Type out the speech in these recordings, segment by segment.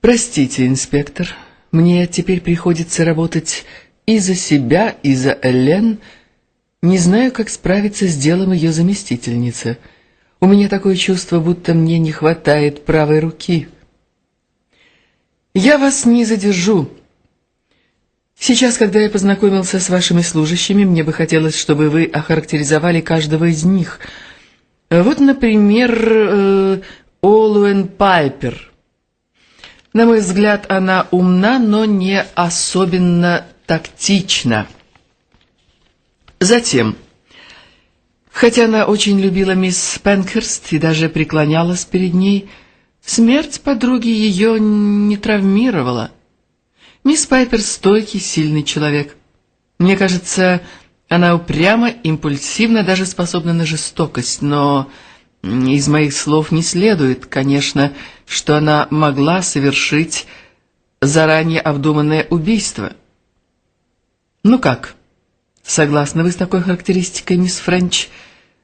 Простите, инспектор, мне теперь приходится работать и за себя, и за Элен. Не знаю, как справиться с делом ее заместительницы. У меня такое чувство, будто мне не хватает правой руки. Я вас не задержу. Сейчас, когда я познакомился с вашими служащими, мне бы хотелось, чтобы вы охарактеризовали каждого из них. Вот, например, э, Олуэн Пайпер. На мой взгляд, она умна, но не особенно тактична. Затем, хотя она очень любила мисс Пенкерст и даже преклонялась перед ней, смерть подруги ее не травмировала. Мисс Пайпер стойкий, сильный человек. Мне кажется, она упряма, импульсивна, даже способна на жестокость, но из моих слов не следует, конечно, что она могла совершить заранее обдуманное убийство. Ну как, согласны вы с такой характеристикой, мисс Френч?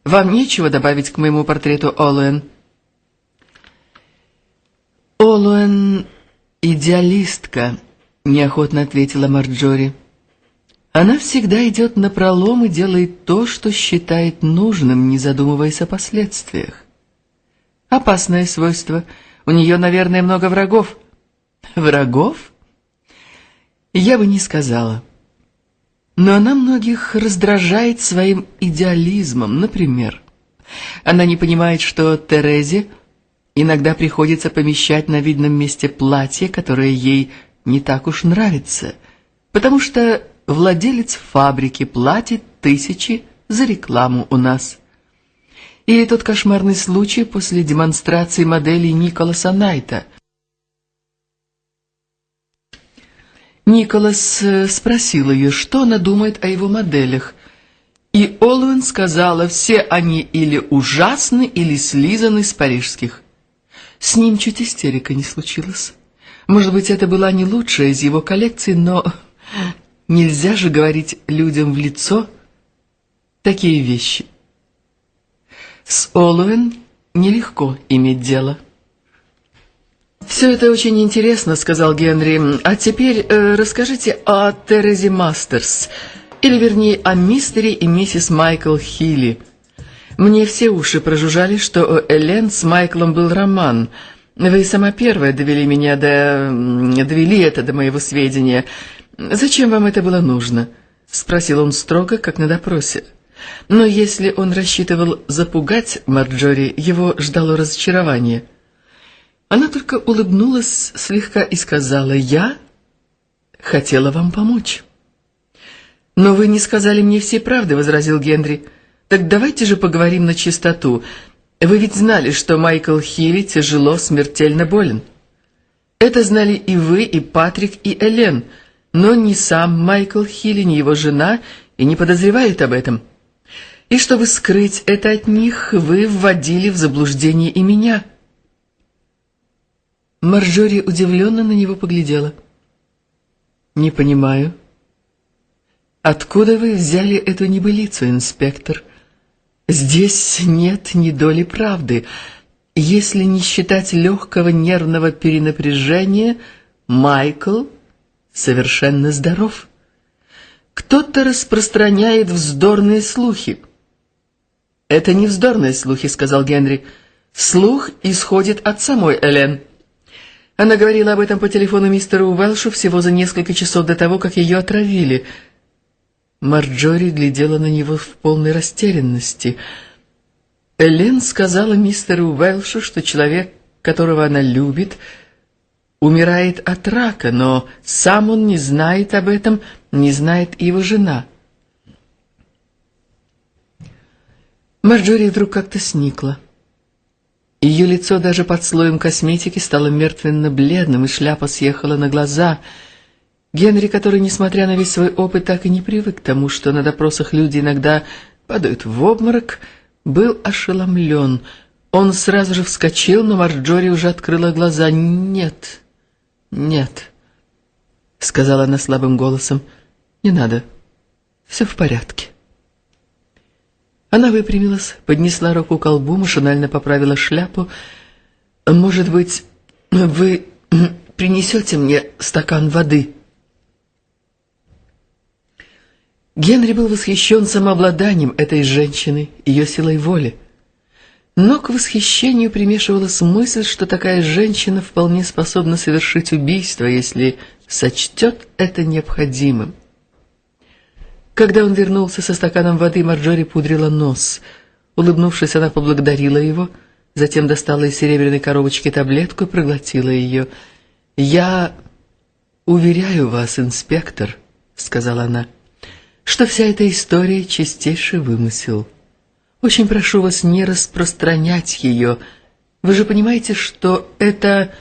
Вам нечего добавить к моему портрету Олуэн? Олуэн — идеалистка, неохотно ответила Марджори. Она всегда идет на пролом и делает то, что считает нужным, не задумываясь о последствиях. Опасное свойство. У нее, наверное, много врагов. Врагов? Я бы не сказала. Но она многих раздражает своим идеализмом. Например, она не понимает, что Терезе иногда приходится помещать на видном месте платье, которое ей не так уж нравится, потому что владелец фабрики платит тысячи за рекламу у нас. Или тот кошмарный случай после демонстрации моделей Николаса Найта. Николас э, спросил ее, что она думает о его моделях, и Олуэн сказала, все они или ужасны, или слизаны с парижских. С ним чуть истерика не случилась. Может быть, это была не лучшая из его коллекций, но нельзя же говорить людям в лицо такие вещи. С Олуэн нелегко иметь дело. «Все это очень интересно», — сказал Генри. «А теперь э, расскажите о Терезе Мастерс, или, вернее, о мистере и миссис Майкл Хилли. Мне все уши прожужжали, что у Элен с Майклом был роман — вы сама первая довели меня до... довели это до моего сведения. Зачем вам это было нужно?» — спросил он строго, как на допросе. Но если он рассчитывал запугать Марджори, его ждало разочарование. Она только улыбнулась слегка и сказала «Я хотела вам помочь». «Но вы не сказали мне всей правды», — возразил Генри. «Так давайте же поговорим на чистоту. Вы ведь знали, что Майкл Хилли тяжело, смертельно болен. Это знали и вы, и Патрик, и Элен, но ни сам Майкл Хилли, ни его жена и не подозревают об этом. И чтобы скрыть это от них, вы вводили в заблуждение и меня. Марджори удивленно на него поглядела. «Не понимаю. Откуда вы взяли эту небылицу, инспектор?» Здесь нет ни доли правды. Если не считать легкого нервного перенапряжения, Майкл совершенно здоров. Кто-то распространяет вздорные слухи. «Это не вздорные слухи», — сказал Генри. «Слух исходит от самой Элен». Она говорила об этом по телефону мистеру Уэлшу всего за несколько часов до того, как ее отравили — Марджори глядела на него в полной растерянности. Элен сказала мистеру Уэлшу, что человек, которого она любит, умирает от рака, но сам он не знает об этом, не знает его жена. Марджори вдруг как-то сникла. Ее лицо даже под слоем косметики стало мертвенно-бледным, и шляпа съехала на глаза — Генри, который, несмотря на весь свой опыт, так и не привык к тому, что на допросах люди иногда падают в обморок, был ошеломлен. Он сразу же вскочил, но Марджори уже открыла глаза. «Нет, нет», — сказала она слабым голосом, — «не надо, все в порядке». Она выпрямилась, поднесла руку к колбу, машинально поправила шляпу. «Может быть, вы принесете мне стакан воды?» Генри был восхищен самообладанием этой женщины, ее силой воли. Но к восхищению примешивалась мысль, что такая женщина вполне способна совершить убийство, если сочтет это необходимым. Когда он вернулся со стаканом воды, Марджори пудрила нос. Улыбнувшись, она поблагодарила его, затем достала из серебряной коробочки таблетку и проглотила ее. «Я уверяю вас, инспектор», — сказала она, — «что вся эта история — чистейший вымысел». Очень прошу вас не распространять ее. Вы же понимаете, что это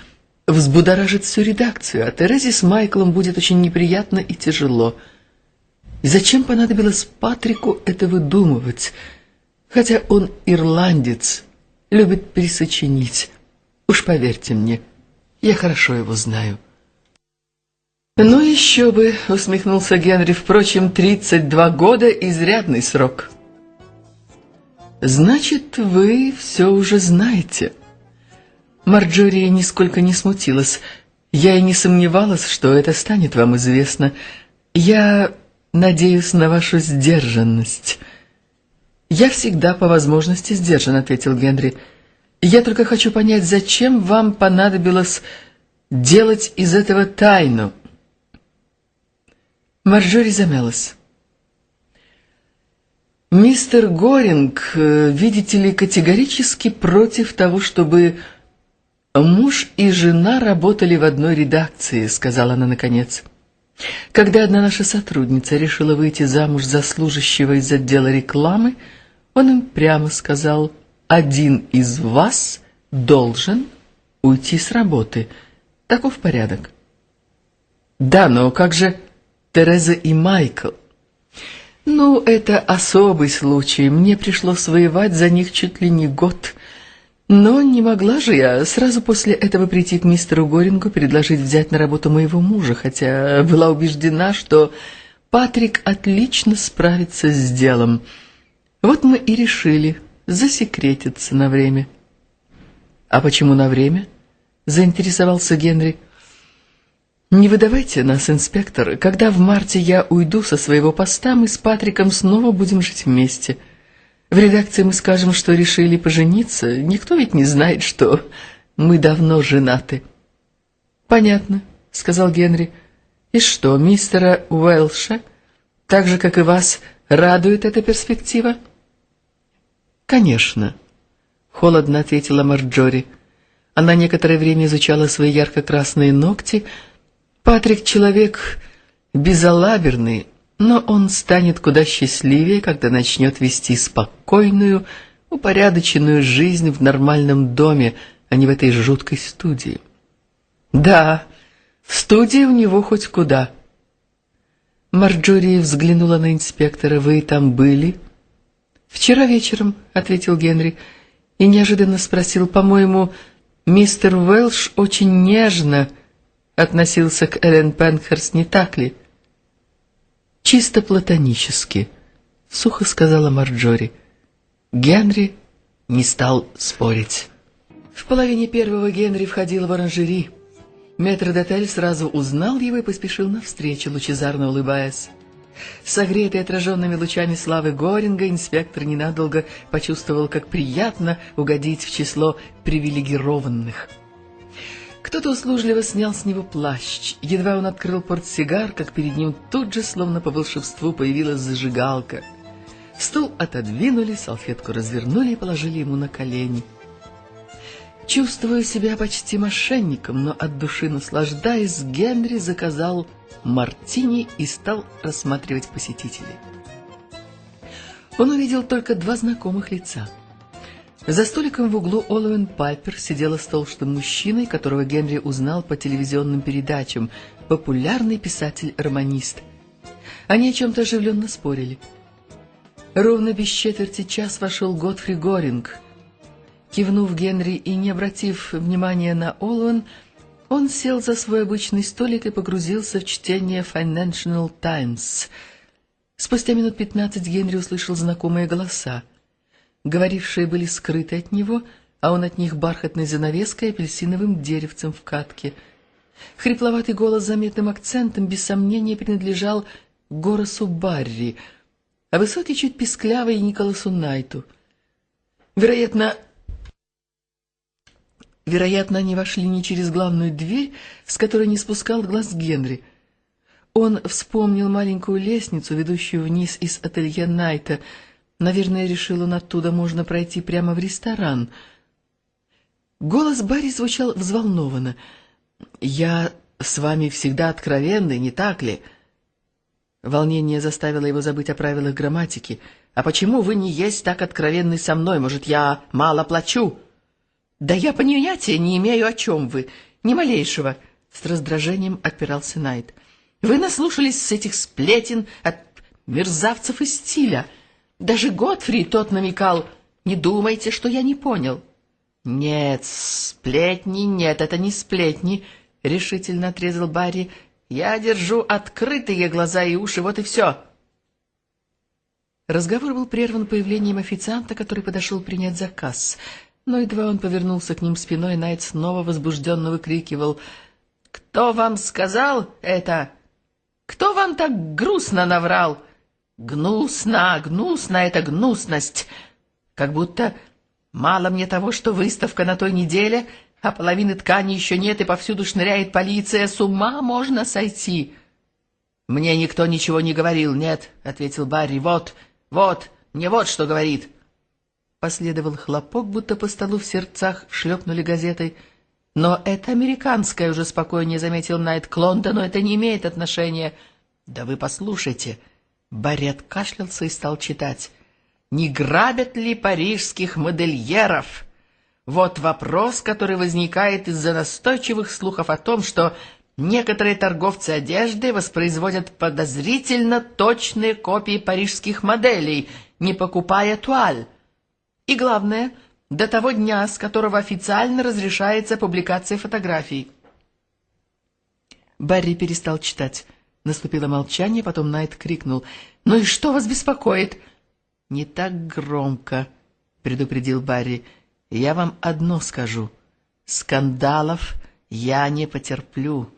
взбудоражит всю редакцию, а Терезе с Майклом будет очень неприятно и тяжело. И зачем понадобилось Патрику это выдумывать? Хотя он ирландец, любит присочинить. Уж поверьте мне, я хорошо его знаю. «Ну еще бы», — усмехнулся Генри, — «впрочем, тридцать два года — изрядный срок». «Значит, вы все уже знаете». Марджория нисколько не смутилась. «Я и не сомневалась, что это станет вам известно. Я надеюсь на вашу сдержанность». «Я всегда по возможности сдержан», — ответил Генри. «Я только хочу понять, зачем вам понадобилось делать из этого тайну?» Марджори замялась. Мистер Горинг, э, видите ли, категорически против того, чтобы муж и жена работали в одной редакции, сказала она наконец. Когда одна наша сотрудница решила выйти замуж за служащего из отдела рекламы, он им прямо сказал, один из вас должен уйти с работы. Таков порядок. Да, но как же Тереза и Майкл? Ну, это особый случай. Мне пришлось воевать за них чуть ли не год. Но не могла же я сразу после этого прийти к мистеру Горингу, предложить взять на работу моего мужа, хотя была убеждена, что Патрик отлично справится с делом. Вот мы и решили засекретиться на время. А почему на время? Заинтересовался Генри. «Не выдавайте нас, инспектор. Когда в марте я уйду со своего поста, мы с Патриком снова будем жить вместе. В редакции мы скажем, что решили пожениться. Никто ведь не знает, что мы давно женаты». «Понятно», — сказал Генри. «И что, мистера Уэлша, так же, как и вас, радует эта перспектива?» «Конечно», — холодно ответила Марджори. Она некоторое время изучала свои ярко-красные ногти, — Патрик человек безалаберный, но он станет куда счастливее, когда начнет вести спокойную, упорядоченную жизнь в нормальном доме, а не в этой жуткой студии. Да, в студии у него хоть куда. Марджори взглянула на инспектора. «Вы там были?» «Вчера вечером», — ответил Генри, и неожиданно спросил, «По-моему, мистер Уэлш очень нежно...» относился к Эллен Пенхерст, не так ли? «Чисто платонически», — сухо сказала Марджори. Генри не стал спорить. В половине первого Генри входил в оранжери. Метродотель сразу узнал его и поспешил навстречу, лучезарно улыбаясь. Согретый отраженными лучами славы Горинга, инспектор ненадолго почувствовал, как приятно угодить в число привилегированных — кто-то услужливо снял с него плащ. Едва он открыл портсигар, как перед ним тут же, словно по волшебству, появилась зажигалка. Стул отодвинули, салфетку развернули и положили ему на колени. Чувствуя себя почти мошенником, но от души наслаждаясь, Генри заказал мартини и стал рассматривать посетителей. Он увидел только два знакомых лица — за столиком в углу Олуэн Пайпер сидела с толстым мужчиной, которого Генри узнал по телевизионным передачам, популярный писатель-романист. Они о чем-то оживленно спорили. Ровно без четверти час вошел Готфри Горинг. Кивнув Генри и не обратив внимания на Олуэн, он сел за свой обычный столик и погрузился в чтение Financial Times. Спустя минут пятнадцать Генри услышал знакомые голоса. Говорившие были скрыты от него, а он от них бархатной занавеской и апельсиновым деревцем в катке. Хрипловатый голос с заметным акцентом без сомнения принадлежал Горосу Барри, а высокий чуть писклявый Николасу Найту. Вероятно, вероятно, они вошли не через главную дверь, с которой не спускал глаз Генри. Он вспомнил маленькую лестницу, ведущую вниз из ателье Найта. Наверное, решил он оттуда можно пройти прямо в ресторан. Голос Барри звучал взволнованно. «Я с вами всегда откровенный, не так ли?» Волнение заставило его забыть о правилах грамматики. «А почему вы не есть так откровенны со мной? Может, я мало плачу?» «Да я понятия не имею, о чем вы. Ни малейшего!» С раздражением отпирался Найт. «Вы наслушались с этих сплетен от мерзавцев из стиля. Даже Готфри тот намекал. Не думайте, что я не понял». «Нет, сплетни нет, это не сплетни», — решительно отрезал Барри. «Я держу открытые глаза и уши, вот и все». Разговор был прерван появлением официанта, который подошел принять заказ. Но едва он повернулся к ним спиной, Найт снова возбужденно выкрикивал. «Кто вам сказал это? Кто вам так грустно наврал? Гнусно, гнусно — это гнусность. Как будто мало мне того, что выставка на той неделе, а половины ткани еще нет, и повсюду шныряет полиция. С ума можно сойти!» «Мне никто ничего не говорил, нет», — ответил Барри. «Вот, вот, мне вот что говорит». Последовал хлопок, будто по столу в сердцах шлепнули газетой. «Но это американская», — уже спокойнее заметил Найт. «К Лондону это не имеет отношения». «Да вы послушайте». Барри откашлялся и стал читать. «Не грабят ли парижских модельеров?» Вот вопрос, который возникает из-за настойчивых слухов о том, что некоторые торговцы одежды воспроизводят подозрительно точные копии парижских моделей, не покупая туаль. И главное, до того дня, с которого официально разрешается публикация фотографий. Барри перестал читать. Наступило молчание, потом Найт крикнул. «Ну и что вас беспокоит?» «Не так громко», — предупредил Барри. «Я вам одно скажу. Скандалов я не потерплю.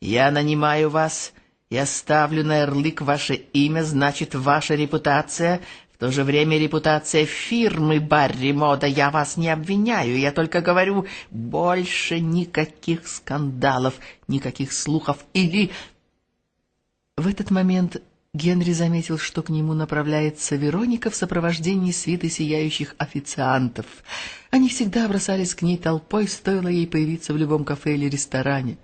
Я нанимаю вас, я ставлю на ярлык ваше имя, значит, ваша репутация в то же время репутация фирмы Барри Мода. Я вас не обвиняю, я только говорю, больше никаких скандалов, никаких слухов или... В этот момент Генри заметил, что к нему направляется Вероника в сопровождении свиты сияющих официантов. Они всегда бросались к ней толпой, стоило ей появиться в любом кафе или ресторане.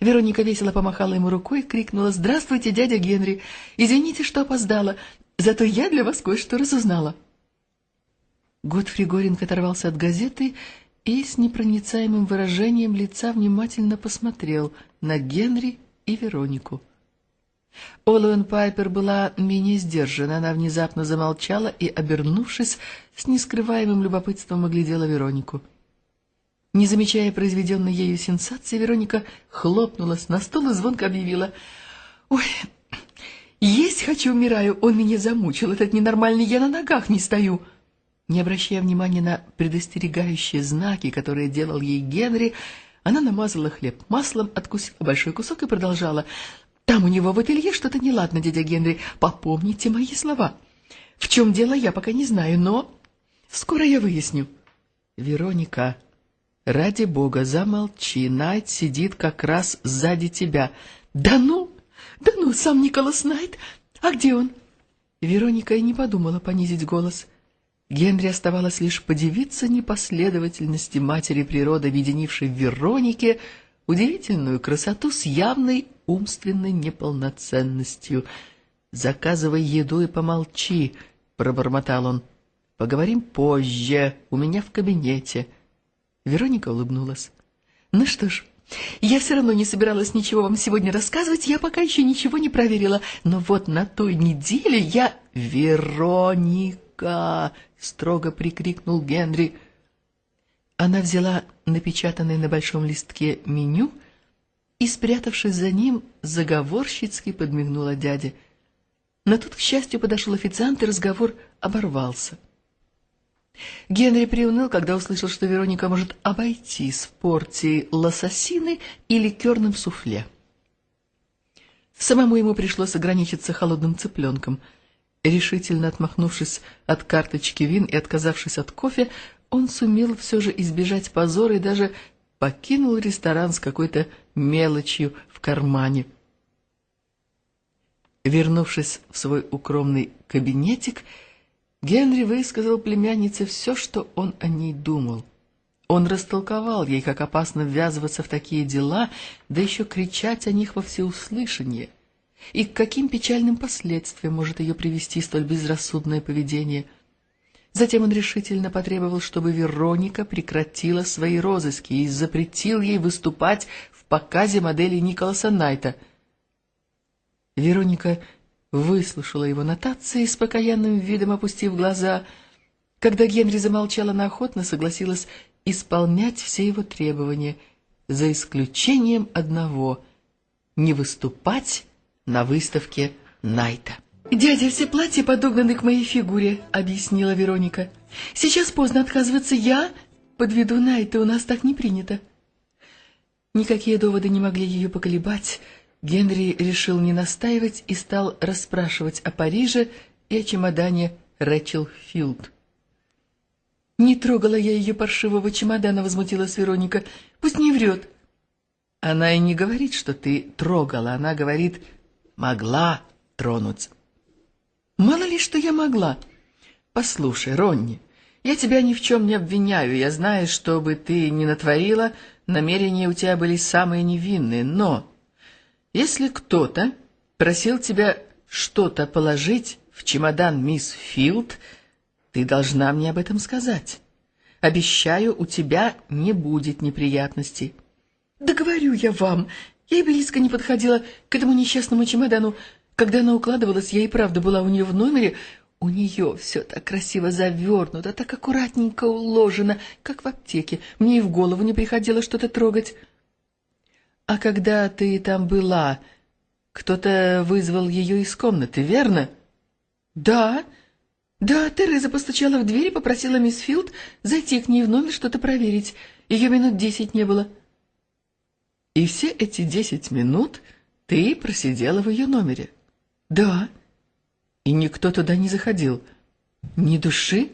Вероника весело помахала ему рукой и крикнула «Здравствуйте, дядя Генри! Извините, что опоздала. Зато я для вас кое-что разузнала. Готфри Горинг оторвался от газеты и с непроницаемым выражением лица внимательно посмотрел на Генри и Веронику. Олуэн Пайпер была менее сдержана, она внезапно замолчала и, обернувшись, с нескрываемым любопытством оглядела Веронику. Не замечая произведенной ею сенсации, Вероника хлопнулась на стол и звонко объявила «Ой, есть хочу, умираю, он меня замучил, этот ненормальный, я на ногах не стою. Не обращая внимания на предостерегающие знаки, которые делал ей Генри, она намазала хлеб маслом, откусила большой кусок и продолжала. «Там у него в ателье что-то неладно, дядя Генри, попомните мои слова. В чем дело, я пока не знаю, но скоро я выясню». «Вероника, ради бога, замолчи, Найт сидит как раз сзади тебя». «Да ну!» «Да ну, сам Николас Найт? А где он?» Вероника и не подумала понизить голос. Генри оставалось лишь подивиться непоследовательности матери природы, виденившей в Веронике удивительную красоту с явной умственной неполноценностью. «Заказывай еду и помолчи», — пробормотал он. «Поговорим позже, у меня в кабинете». Вероника улыбнулась. «Ну что ж, я все равно не собиралась ничего вам сегодня рассказывать, я пока еще ничего не проверила. Но вот на той неделе я... «Вероника!» — строго прикрикнул Генри. Она взяла напечатанное на большом листке меню и, спрятавшись за ним, заговорщицки подмигнула дяде. Но тут, к счастью, подошел официант, и разговор оборвался. Генри приуныл, когда услышал, что Вероника может обойтись в порции лососины и ликерным суфле. Самому ему пришлось ограничиться холодным цыпленком. Решительно отмахнувшись от карточки вин и отказавшись от кофе, он сумел все же избежать позора и даже покинул ресторан с какой-то мелочью в кармане. Вернувшись в свой укромный кабинетик, Генри высказал племяннице все, что он о ней думал. Он растолковал ей, как опасно ввязываться в такие дела, да еще кричать о них во всеуслышание, и к каким печальным последствиям может ее привести столь безрассудное поведение. Затем он решительно потребовал, чтобы Вероника прекратила свои розыски и запретил ей выступать в показе модели Николаса Найта. Вероника выслушала его нотации с покаянным видом, опустив глаза. Когда Генри замолчал, она охотно согласилась исполнять все его требования, за исключением одного — не выступать на выставке Найта. «Дядя, все платья подогнаны к моей фигуре», — объяснила Вероника. «Сейчас поздно отказываться я подведу Найта, у нас так не принято». Никакие доводы не могли ее поколебать, — Генри решил не настаивать и стал расспрашивать о Париже и о чемодане Рэчел Филд. «Не трогала я ее паршивого чемодана», — возмутилась Вероника. «Пусть не врет». «Она и не говорит, что ты трогала. Она говорит, могла тронуть». «Мало ли, что я могла. Послушай, Ронни, я тебя ни в чем не обвиняю. Я знаю, что бы ты ни натворила, намерения у тебя были самые невинные, но...» Если кто-то просил тебя что-то положить в чемодан мисс Филд, ты должна мне об этом сказать. Обещаю, у тебя не будет неприятностей. Да говорю я вам, я и близко не подходила к этому несчастному чемодану. Когда она укладывалась, я и правда была у нее в номере. У нее все так красиво завернуто, так аккуратненько уложено, как в аптеке. Мне и в голову не приходило что-то трогать. «А когда ты там была, кто-то вызвал ее из комнаты, верно?» «Да, да, Тереза постучала в дверь и попросила мисс Филд зайти к ней в номер что-то проверить. Ее минут десять не было». «И все эти десять минут ты просидела в ее номере?» «Да». «И никто туда не заходил?» «Ни души?»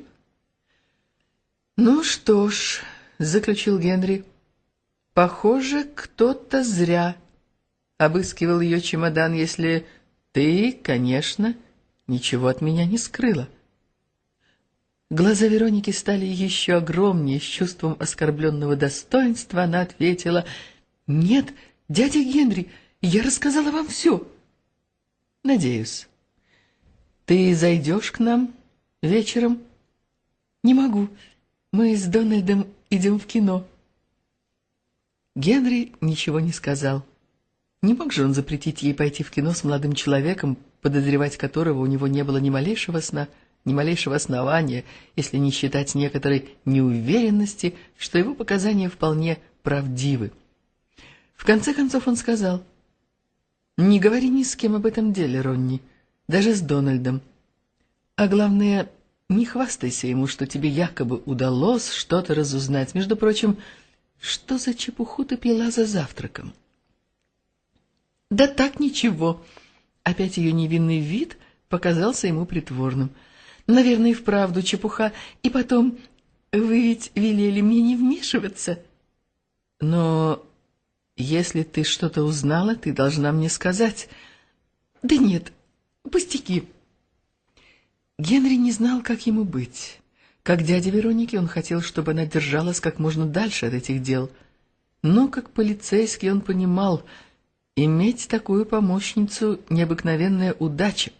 «Ну что ж», — заключил Генри, — Похоже, кто-то зря обыскивал ее чемодан, если ты, конечно, ничего от меня не скрыла. Глаза Вероники стали еще огромнее, с чувством оскорбленного достоинства она ответила, «Нет, дядя Генри, я рассказала вам все». «Надеюсь. Ты зайдешь к нам вечером?» «Не могу. Мы с Дональдом идем в кино». Генри ничего не сказал. Не мог же он запретить ей пойти в кино с молодым человеком, подозревать которого у него не было ни малейшего сна, ни малейшего основания, если не считать некоторой неуверенности, что его показания вполне правдивы. В конце концов он сказал, «Не говори ни с кем об этом деле, Ронни, даже с Дональдом. А главное, не хвастайся ему, что тебе якобы удалось что-то разузнать. Между прочим, — что за чепуху ты пила за завтраком? Да так ничего. Опять ее невинный вид показался ему притворным. Наверное, и вправду чепуха. И потом, вы ведь велели мне не вмешиваться. Но если ты что-то узнала, ты должна мне сказать. Да нет, пустяки. Генри не знал, как ему быть. Как дядя Вероники, он хотел, чтобы она держалась как можно дальше от этих дел. Но как полицейский он понимал, иметь такую помощницу — необыкновенная удача.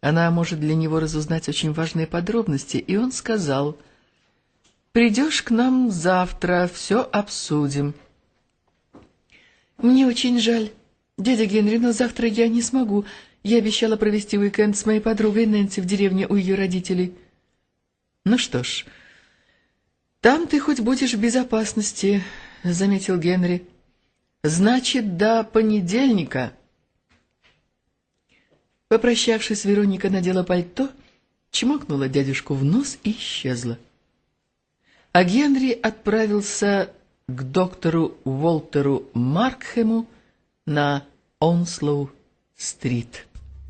Она может для него разузнать очень важные подробности, и он сказал, «Придешь к нам завтра, все обсудим». «Мне очень жаль, дядя Генри, но завтра я не смогу. Я обещала провести уикенд с моей подругой Нэнси в деревне у ее родителей». Ну что ж, там ты хоть будешь в безопасности, — заметил Генри. Значит, до понедельника. Попрощавшись, Вероника надела пальто, чмокнула дядюшку в нос и исчезла. А Генри отправился к доктору Уолтеру Маркхему на Онслоу-стрит.